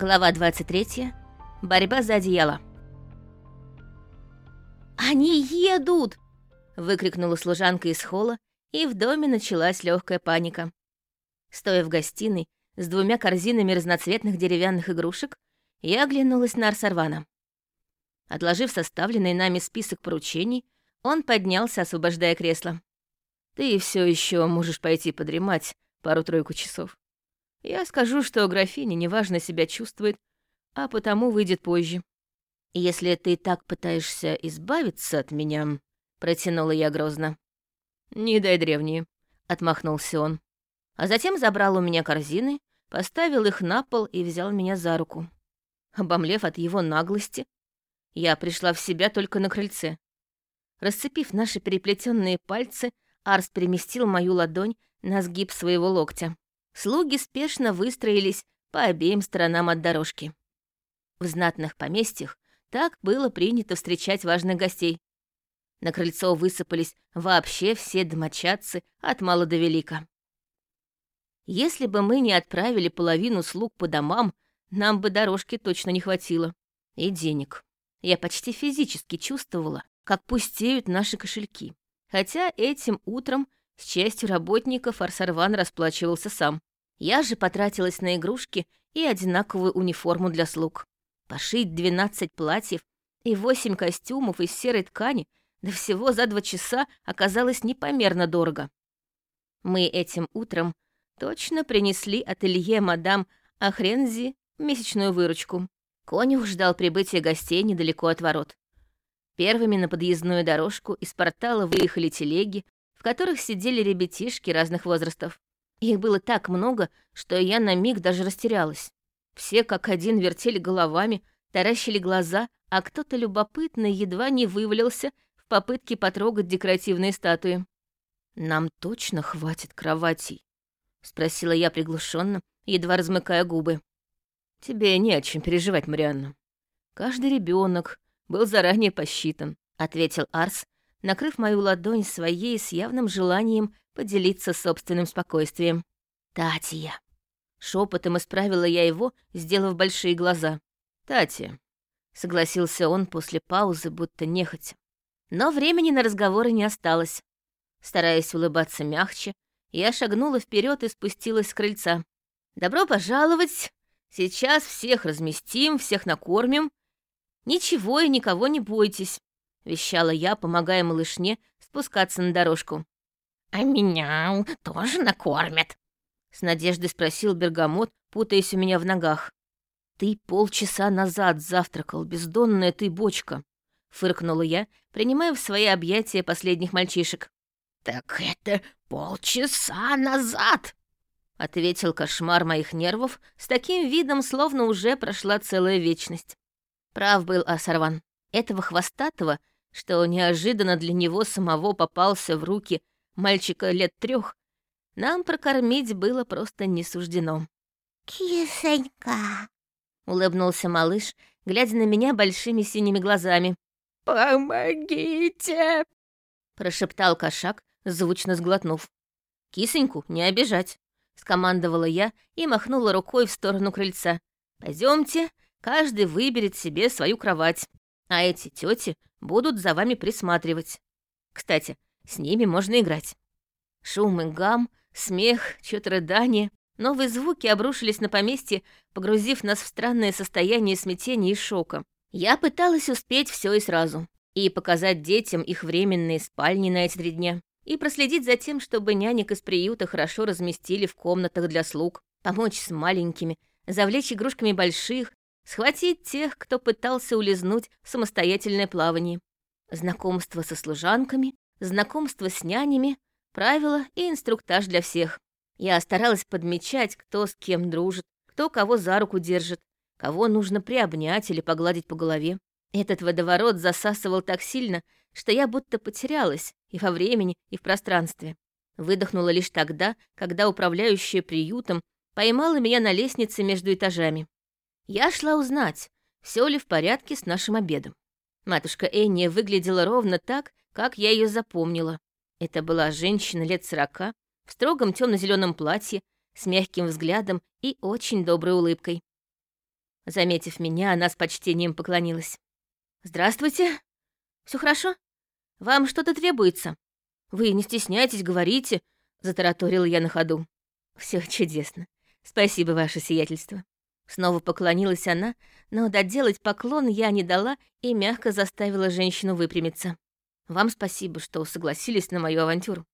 Глава 23. Борьба за одеяло. «Они едут!» — выкрикнула служанка из холла, и в доме началась легкая паника. Стоя в гостиной с двумя корзинами разноцветных деревянных игрушек, я оглянулась на Арсарвана. Отложив составленный нами список поручений, он поднялся, освобождая кресло. «Ты все еще можешь пойти подремать пару-тройку часов. Я скажу, что графиня неважно себя чувствует, а потому выйдет позже. Если ты так пытаешься избавиться от меня, протянула я грозно. Не дай древние, отмахнулся он. А затем забрал у меня корзины, поставил их на пол и взял меня за руку. Обомлев от его наглости, я пришла в себя только на крыльце. Расцепив наши переплетенные пальцы, Арс переместил мою ладонь на сгиб своего локтя. Слуги спешно выстроились по обеим сторонам от дорожки. В знатных поместьях так было принято встречать важных гостей. На крыльцо высыпались вообще все домочадцы от мала до велика. Если бы мы не отправили половину слуг по домам, нам бы дорожки точно не хватило. И денег. Я почти физически чувствовала, как пустеют наши кошельки. Хотя этим утром с частью работников Арсарван расплачивался сам. Я же потратилась на игрушки и одинаковую униформу для слуг. Пошить 12 платьев и 8 костюмов из серой ткани да всего за два часа оказалось непомерно дорого. Мы этим утром точно принесли ателье мадам Ахрензи месячную выручку. Конюх ждал прибытия гостей недалеко от ворот. Первыми на подъездную дорожку из портала выехали телеги, в которых сидели ребятишки разных возрастов. Их было так много, что я на миг даже растерялась. Все как один вертели головами, таращили глаза, а кто-то любопытный едва не вывалился в попытке потрогать декоративные статуи. «Нам точно хватит кроватей?» — спросила я приглушенно, едва размыкая губы. «Тебе не о чем переживать, Марианна. Каждый ребенок был заранее посчитан», — ответил Арс, накрыв мою ладонь своей с явным желанием поделиться собственным спокойствием. «Татья!» Шепотом исправила я его, сделав большие глаза. «Татья!» — согласился он после паузы, будто нехотя. Но времени на разговоры не осталось. Стараясь улыбаться мягче, я шагнула вперед и спустилась с крыльца. «Добро пожаловать! Сейчас всех разместим, всех накормим. Ничего и никого не бойтесь. — вещала я, помогая малышне спускаться на дорожку. «А меня тоже накормят?» — с надеждой спросил Бергамот, путаясь у меня в ногах. «Ты полчаса назад завтракал, бездонная ты бочка», — фыркнула я, принимая в свои объятия последних мальчишек. «Так это полчаса назад!» — ответил кошмар моих нервов с таким видом, словно уже прошла целая вечность. Прав был Асарван. Этого хвостатого что неожиданно для него самого попался в руки мальчика лет трех, нам прокормить было просто не суждено. «Кисонька!» — улыбнулся малыш, глядя на меня большими синими глазами. «Помогите!» — прошептал кошак, звучно сглотнув. «Кисоньку не обижать!» — скомандовала я и махнула рукой в сторону крыльца. Пойдемте, каждый выберет себе свою кровать, а эти тети будут за вами присматривать. Кстати, с ними можно играть. Шум и гам, смех, чьё-то рыдание. Новые звуки обрушились на поместье, погрузив нас в странное состояние смятения и шока. Я пыталась успеть все и сразу. И показать детям их временные спальни на эти три дня. И проследить за тем, чтобы нянек из приюта хорошо разместили в комнатах для слуг. Помочь с маленькими, завлечь игрушками больших, схватить тех, кто пытался улизнуть в самостоятельное плавание. Знакомство со служанками, знакомство с нянями, правила и инструктаж для всех. Я старалась подмечать, кто с кем дружит, кто кого за руку держит, кого нужно приобнять или погладить по голове. Этот водоворот засасывал так сильно, что я будто потерялась и во времени, и в пространстве. Выдохнула лишь тогда, когда управляющая приютом поймала меня на лестнице между этажами. Я шла узнать, все ли в порядке с нашим обедом. Матушка Энни выглядела ровно так, как я ее запомнила. Это была женщина лет сорока, в строгом темно-зеленом платье, с мягким взглядом и очень доброй улыбкой. Заметив меня, она с почтением поклонилась. «Здравствуйте. Все хорошо? Вам что-то требуется? Вы не стесняйтесь, говорите», — затараторила я на ходу. Все чудесно. Спасибо, ваше сиятельство». Снова поклонилась она, но доделать поклон я не дала и мягко заставила женщину выпрямиться. «Вам спасибо, что согласились на мою авантюру.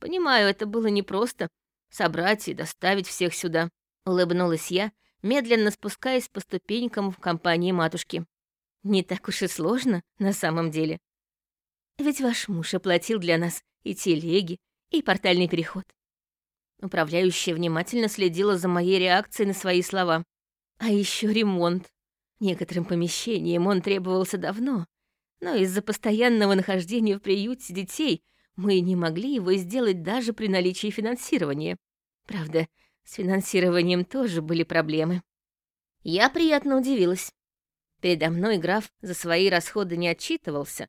Понимаю, это было непросто — собрать и доставить всех сюда», — улыбнулась я, медленно спускаясь по ступенькам в компании матушки. «Не так уж и сложно на самом деле. Ведь ваш муж оплатил для нас и телеги, и портальный переход. Управляющая внимательно следила за моей реакцией на свои слова. А еще ремонт. Некоторым помещениям он требовался давно, но из-за постоянного нахождения в приюте детей мы не могли его сделать даже при наличии финансирования. Правда, с финансированием тоже были проблемы. Я приятно удивилась. Передо мной граф за свои расходы не отчитывался,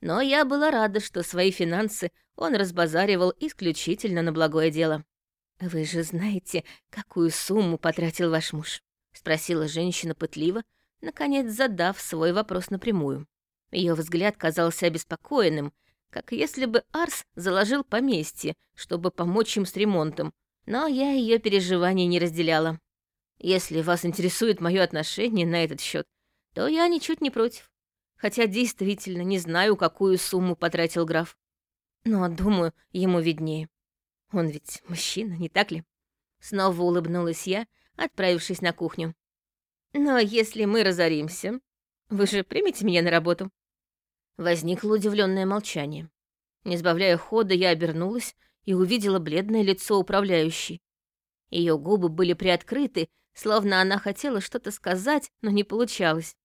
но я была рада, что свои финансы он разбазаривал исключительно на благое дело. «Вы же знаете, какую сумму потратил ваш муж?» — спросила женщина пытливо, наконец задав свой вопрос напрямую. Ее взгляд казался обеспокоенным, как если бы Арс заложил поместье, чтобы помочь им с ремонтом, но я ее переживания не разделяла. Если вас интересует мое отношение на этот счет, то я ничуть не против. Хотя действительно не знаю, какую сумму потратил граф. Но, думаю, ему виднее. Он ведь мужчина, не так ли? Снова улыбнулась я, отправившись на кухню. Но если мы разоримся, вы же примете меня на работу? Возникло удивленное молчание. Не сбавляя хода, я обернулась и увидела бледное лицо управляющей. Ее губы были приоткрыты, словно она хотела что-то сказать, но не получалось.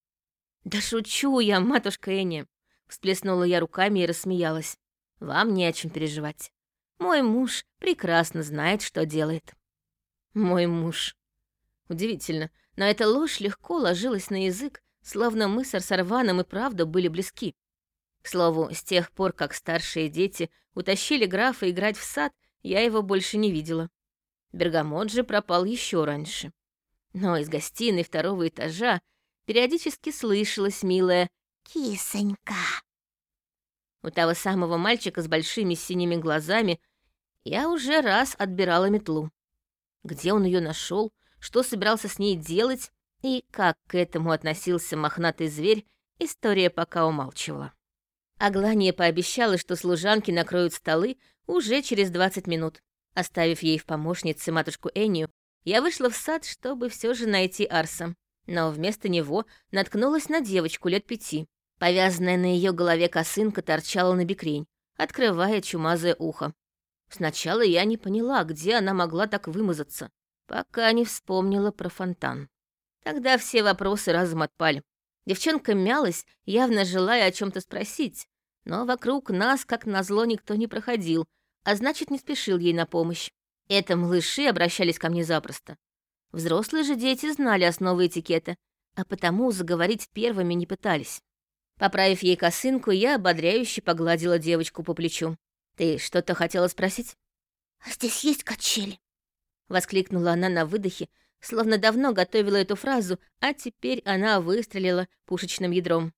«Да шучу я, матушка Энни!» Всплеснула я руками и рассмеялась. «Вам не о чем переживать. Мой муж прекрасно знает, что делает. Мой муж. Удивительно, но эта ложь легко ложилась на язык, словно мы с Арсарваном и правда были близки. К слову, с тех пор, как старшие дети утащили графа играть в сад, я его больше не видела. Бергамот же пропал еще раньше. Но из гостиной второго этажа периодически слышалось милое «Кисонька». У того самого мальчика с большими синими глазами я уже раз отбирала метлу. Где он ее нашел, что собирался с ней делать и как к этому относился мохнатый зверь, история пока умалчивала. Аглания пообещала, что служанки накроют столы уже через 20 минут. Оставив ей в помощнице матушку Энию, я вышла в сад, чтобы все же найти Арса. Но вместо него наткнулась на девочку лет пяти. Повязанная на ее голове косынка торчала на бекрень, открывая чумазое ухо. Сначала я не поняла, где она могла так вымазаться, пока не вспомнила про фонтан. Тогда все вопросы разом отпали. Девчонка мялась, явно желая о чем то спросить, но вокруг нас, как назло, никто не проходил, а значит, не спешил ей на помощь. Это малыши обращались ко мне запросто. Взрослые же дети знали основы этикета, а потому заговорить первыми не пытались. Поправив ей косынку, я ободряюще погладила девочку по плечу. «Ты что-то хотела спросить?» «А здесь есть качели?» Воскликнула она на выдохе, словно давно готовила эту фразу, а теперь она выстрелила пушечным ядром.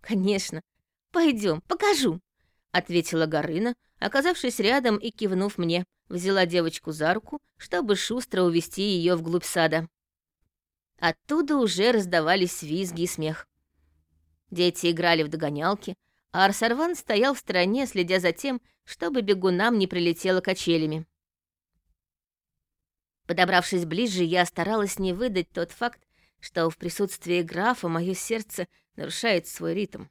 «Конечно. Пойдем, покажу», — ответила Горына, оказавшись рядом и кивнув мне, взяла девочку за руку, чтобы шустро увести ее вглубь сада. Оттуда уже раздавались визги и смех. Дети играли в догонялки, а Арсарван стоял в стороне, следя за тем, чтобы бегунам не прилетело качелями. Подобравшись ближе, я старалась не выдать тот факт, что в присутствии графа мое сердце нарушает свой ритм.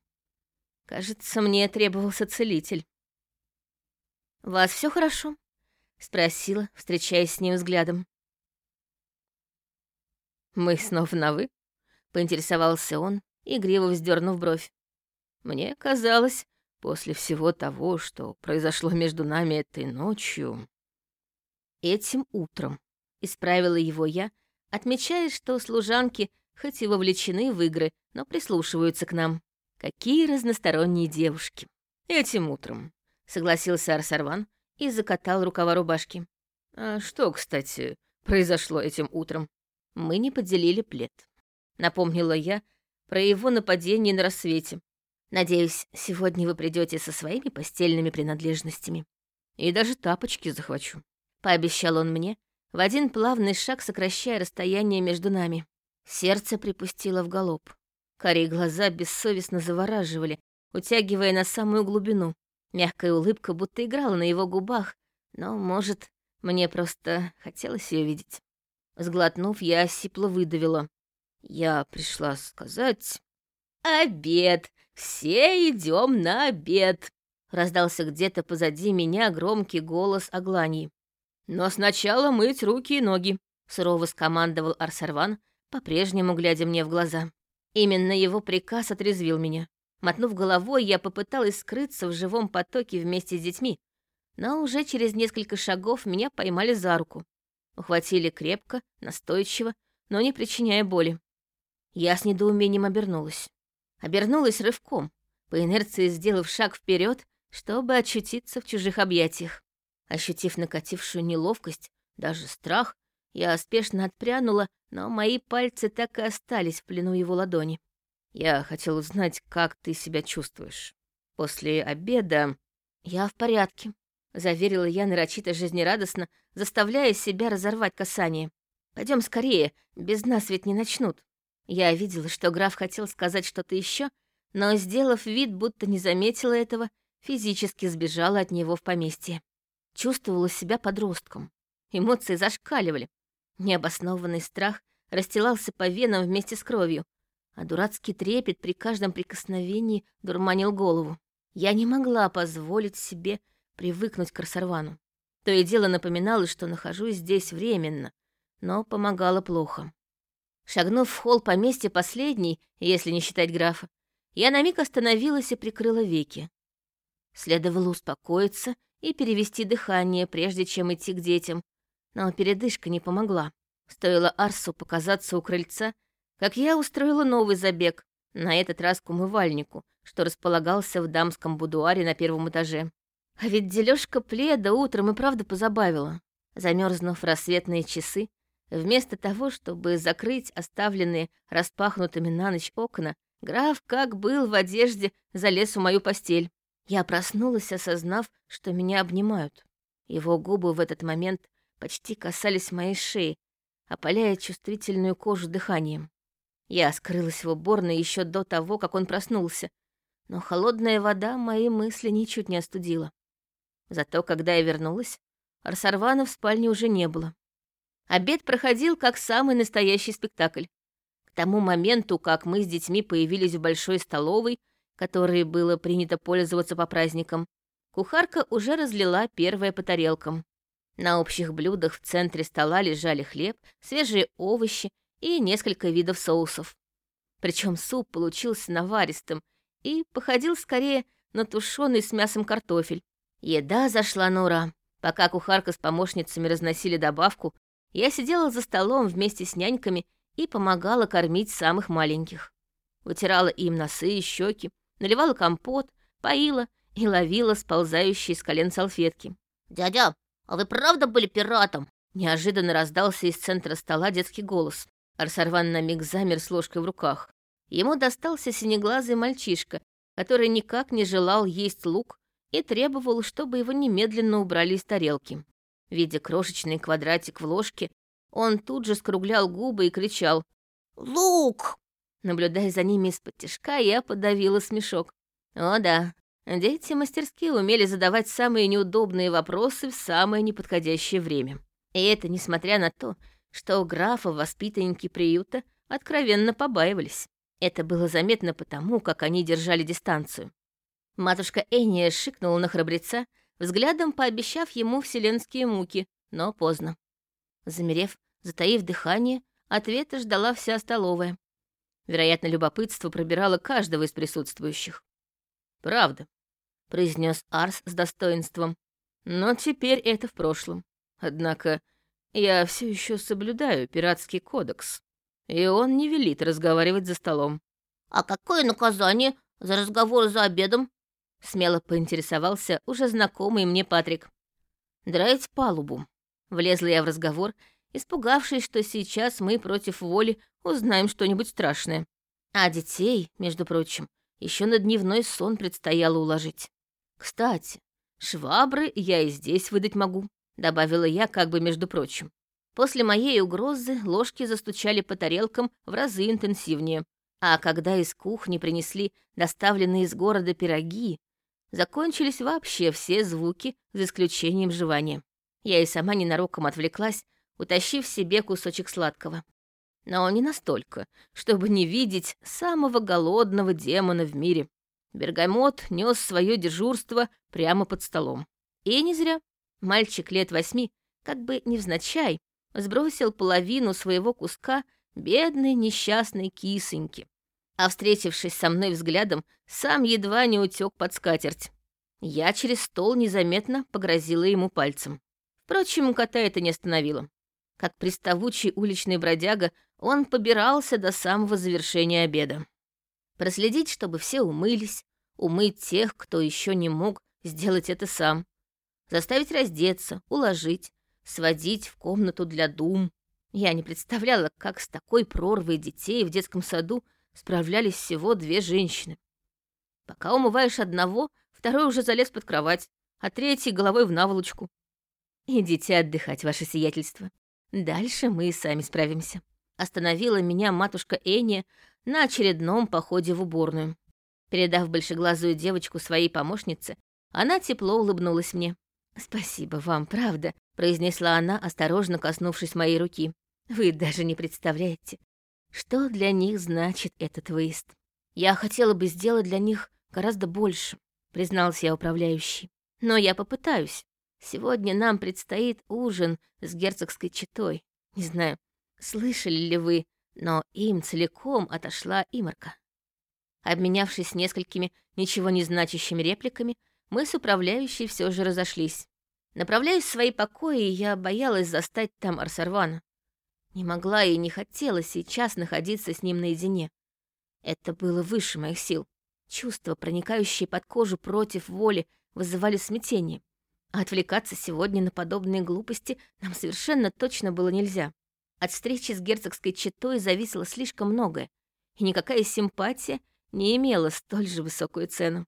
Кажется, мне требовался целитель. «Вас все хорошо?» — спросила, встречаясь с ним взглядом. «Мы снова на «вы»?» — поинтересовался он, игриво вздернув бровь. Мне казалось, после всего того, что произошло между нами этой ночью... Этим утром исправила его я, отмечая, что служанки хоть и вовлечены в игры, но прислушиваются к нам. Какие разносторонние девушки. Этим утром, согласился Арсарван и закатал рукава рубашки. А что, кстати, произошло этим утром? Мы не поделили плед. напомнила я про его нападение на рассвете. Надеюсь, сегодня вы придете со своими постельными принадлежностями. И даже тапочки захвачу. Пообещал он мне, в один плавный шаг сокращая расстояние между нами. Сердце припустило в галоп. Карие глаза бессовестно завораживали, утягивая на самую глубину. Мягкая улыбка будто играла на его губах, но, может, мне просто хотелось ее видеть. Сглотнув, я осипло выдавила. Я пришла сказать... «Обед! Все идем на обед!» Раздался где-то позади меня громкий голос Аглании. «Но сначала мыть руки и ноги», — сурово скомандовал Арсарван, по-прежнему глядя мне в глаза. Именно его приказ отрезвил меня. Мотнув головой, я попыталась скрыться в живом потоке вместе с детьми, но уже через несколько шагов меня поймали за руку. Ухватили крепко, настойчиво, но не причиняя боли. Я с недоумением обернулась. Обернулась рывком, по инерции сделав шаг вперед, чтобы очутиться в чужих объятиях. Ощутив накатившую неловкость, даже страх, я спешно отпрянула, но мои пальцы так и остались в плену его ладони. Я хотел узнать, как ты себя чувствуешь. После обеда я в порядке, заверила я нарочито жизнерадостно, заставляя себя разорвать касание. Пойдем скорее, без нас ведь не начнут. Я видела, что граф хотел сказать что-то еще, но, сделав вид, будто не заметила этого, физически сбежала от него в поместье. Чувствовала себя подростком. Эмоции зашкаливали. Необоснованный страх расстилался по венам вместе с кровью, а дурацкий трепет при каждом прикосновении дурманил голову. Я не могла позволить себе привыкнуть к Арсарвану. То и дело напоминалось, что нахожусь здесь временно, но помогало плохо. Шагнув в холл поместья последний, если не считать графа, я на миг остановилась и прикрыла веки. Следовало успокоиться и перевести дыхание, прежде чем идти к детям, но передышка не помогла. Стоило Арсу показаться у крыльца, как я устроила новый забег, на этот раз к умывальнику, что располагался в дамском будуаре на первом этаже. А ведь дележка пледа утром и правда позабавила. Замерзнув рассветные часы, вместо того, чтобы закрыть оставленные распахнутыми на ночь окна, граф, как был в одежде, залез в мою постель. Я проснулась, осознав, что меня обнимают. Его губы в этот момент почти касались моей шеи, опаляя чувствительную кожу дыханием. Я скрылась в уборной еще до того, как он проснулся, но холодная вода мои мысли ничуть не остудила. Зато когда я вернулась, Арсарвана в спальне уже не было. Обед проходил как самый настоящий спектакль. К тому моменту, как мы с детьми появились в большой столовой, которой было принято пользоваться по праздникам, кухарка уже разлила первое по тарелкам. На общих блюдах в центре стола лежали хлеб, свежие овощи и несколько видов соусов. Причем суп получился наваристым и походил скорее на тушеный с мясом картофель. Еда зашла на ура. Пока кухарка с помощницами разносили добавку, я сидела за столом вместе с няньками и помогала кормить самых маленьких. Вытирала им носы и щеки, наливала компот, поила и ловила сползающие с колен салфетки. «Дядя, а вы правда были пиратом?» Неожиданно раздался из центра стола детский голос. Арсарван на миг замер с ложкой в руках. Ему достался синеглазый мальчишка, который никак не желал есть лук и требовал, чтобы его немедленно убрали из тарелки. Видя крошечный квадратик в ложке, он тут же скруглял губы и кричал «Лук!». Наблюдая за ними из-под тяжка, я подавила смешок. О да, дети мастерски умели задавать самые неудобные вопросы в самое неподходящее время. И это несмотря на то, что у графа воспитанники приюта откровенно побаивались. Это было заметно потому, как они держали дистанцию. Матушка Эния шикнула на храбреца, взглядом пообещав ему вселенские муки, но поздно. Замерев, затаив дыхание, ответа ждала вся столовая. Вероятно, любопытство пробирало каждого из присутствующих. «Правда», — произнес Арс с достоинством. «Но теперь это в прошлом. Однако я все еще соблюдаю пиратский кодекс, и он не велит разговаривать за столом». «А какое наказание за разговор за обедом?» Смело поинтересовался уже знакомый мне Патрик. «Драить палубу». Влезла я в разговор испугавшись, что сейчас мы против воли узнаем что-нибудь страшное. А детей, между прочим, еще на дневной сон предстояло уложить. Кстати, швабры я и здесь выдать могу, добавила я как бы между прочим. После моей угрозы ложки застучали по тарелкам в разы интенсивнее, а когда из кухни принесли доставленные из города пироги, закончились вообще все звуки, за исключением жевания. Я и сама ненароком отвлеклась, утащив себе кусочек сладкого. Но не настолько, чтобы не видеть самого голодного демона в мире. Бергамот нес свое дежурство прямо под столом. И не зря. Мальчик лет восьми, как бы невзначай, сбросил половину своего куска бедной несчастной кисоньки. А встретившись со мной взглядом, сам едва не утек под скатерть. Я через стол незаметно погрозила ему пальцем. Впрочем, кота это не остановило. Как приставучий уличный бродяга, он побирался до самого завершения обеда. Проследить, чтобы все умылись, умыть тех, кто еще не мог сделать это сам, заставить раздеться, уложить, сводить в комнату для дум. Я не представляла, как с такой прорвой детей в детском саду справлялись всего две женщины. Пока умываешь одного, второй уже залез под кровать, а третий головой в наволочку. Идите отдыхать, ваше сиятельство. Дальше мы и сами справимся. Остановила меня матушка Эни на очередном походе в уборную. Передав большеглазую девочку своей помощнице, она тепло улыбнулась мне. «Спасибо вам, правда», — произнесла она, осторожно коснувшись моей руки. «Вы даже не представляете, что для них значит этот выезд. Я хотела бы сделать для них гораздо больше», — признался я управляющий. «Но я попытаюсь. Сегодня нам предстоит ужин с герцогской четой. Не знаю, слышали ли вы, но им целиком отошла иморка». Обменявшись несколькими ничего не значащими репликами, мы с управляющей все же разошлись. Направляясь в свои покои, я боялась застать там Арсарвана. Не могла и не хотела сейчас находиться с ним наедине. Это было выше моих сил. Чувства, проникающие под кожу против воли, вызывали смятение. А отвлекаться сегодня на подобные глупости нам совершенно точно было нельзя. От встречи с герцогской четой зависело слишком многое, и никакая симпатия не имела столь же высокую цену.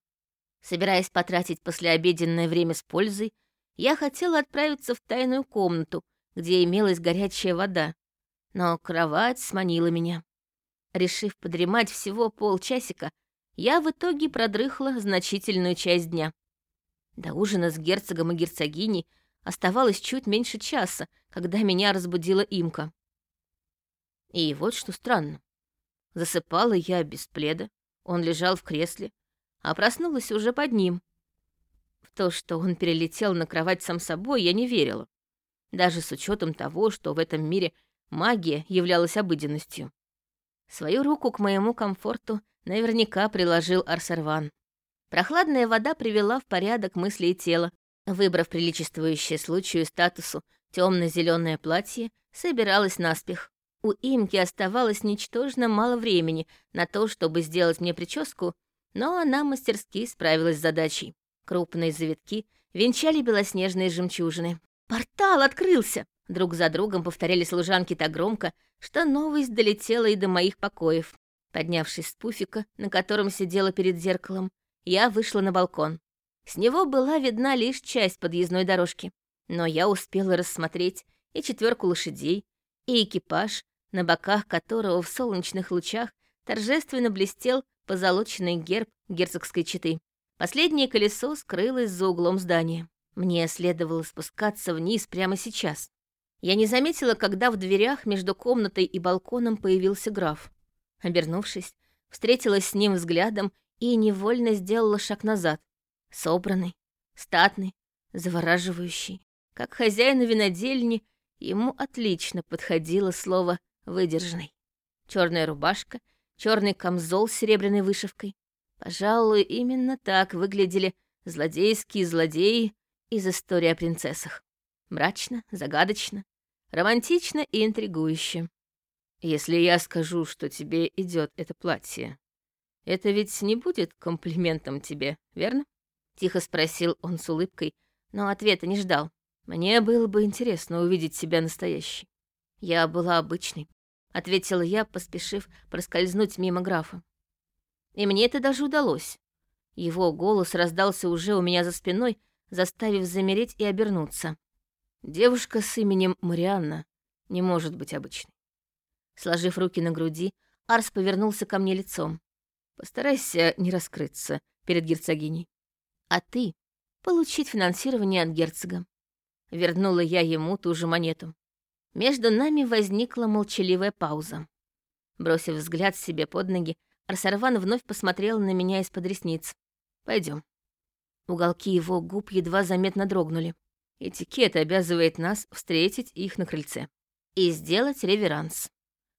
Собираясь потратить послеобеденное время с пользой, я хотела отправиться в тайную комнату, где имелась горячая вода, но кровать сманила меня. Решив подремать всего полчасика, я в итоге продрыхла значительную часть дня. До ужина с герцогом и герцогиней оставалось чуть меньше часа, когда меня разбудила имка. И вот что странно. Засыпала я без пледа, он лежал в кресле, а проснулась уже под ним. В то, что он перелетел на кровать сам собой, я не верила. Даже с учетом того, что в этом мире магия являлась обыденностью. Свою руку к моему комфорту наверняка приложил Арсарван. Прохладная вода привела в порядок мысли и тело. Выбрав приличествующее случаю статусу темно-зеленое платье, собиралась наспех. У Имки оставалось ничтожно мало времени на то, чтобы сделать мне прическу, но она мастерски справилась с задачей. Крупные завитки венчали белоснежные жемчужины. «Портал открылся!» Друг за другом повторяли служанки так громко, что новость долетела и до моих покоев. Поднявшись с пуфика, на котором сидела перед зеркалом, я вышла на балкон. С него была видна лишь часть подъездной дорожки, но я успела рассмотреть и четверку лошадей, и экипаж, на боках которого в солнечных лучах торжественно блестел позолоченный герб герцогской четы. Последнее колесо скрылось за углом здания. Мне следовало спускаться вниз прямо сейчас. Я не заметила, когда в дверях между комнатой и балконом появился граф. Обернувшись, встретилась с ним взглядом и невольно сделала шаг назад. Собранный, статный, завораживающий. Как хозяину винодельни, ему отлично подходило слово «выдержанный». Черная рубашка, черный камзол с серебряной вышивкой, Пожалуй, именно так выглядели злодейские злодеи из истории о принцессах. Мрачно, загадочно, романтично и интригующе. Если я скажу, что тебе идет это платье, это ведь не будет комплиментом тебе, верно? Тихо спросил он с улыбкой, но ответа не ждал. Мне было бы интересно увидеть себя настоящей. Я была обычной, ответила я, поспешив проскользнуть мимо графа. И мне это даже удалось. Его голос раздался уже у меня за спиной, заставив замереть и обернуться. Девушка с именем Марианна не может быть обычной. Сложив руки на груди, Арс повернулся ко мне лицом. Постарайся не раскрыться перед герцогиней. А ты — получить финансирование от герцога. Вернула я ему ту же монету. Между нами возникла молчаливая пауза. Бросив взгляд себе под ноги, Арсарван вновь посмотрел на меня из-под ресниц. Пойдем. Уголки его губ едва заметно дрогнули. Этикет обязывает нас встретить их на крыльце. И сделать реверанс.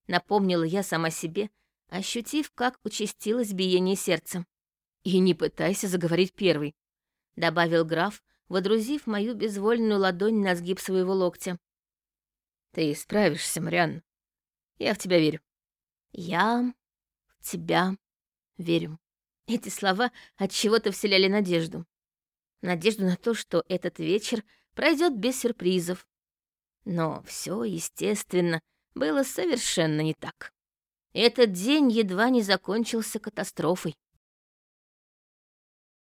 Напомнила я сама себе, ощутив, как участилось биение сердца. «И не пытайся заговорить первый», — добавил граф, водрузив мою безвольную ладонь на сгиб своего локтя. «Ты справишься, Мариан. Я в тебя верю». «Я в тебя верю». Эти слова от чего-то вселяли надежду. Надежду на то, что этот вечер пройдет без сюрпризов. Но все, естественно, было совершенно не так. Этот день едва не закончился катастрофой.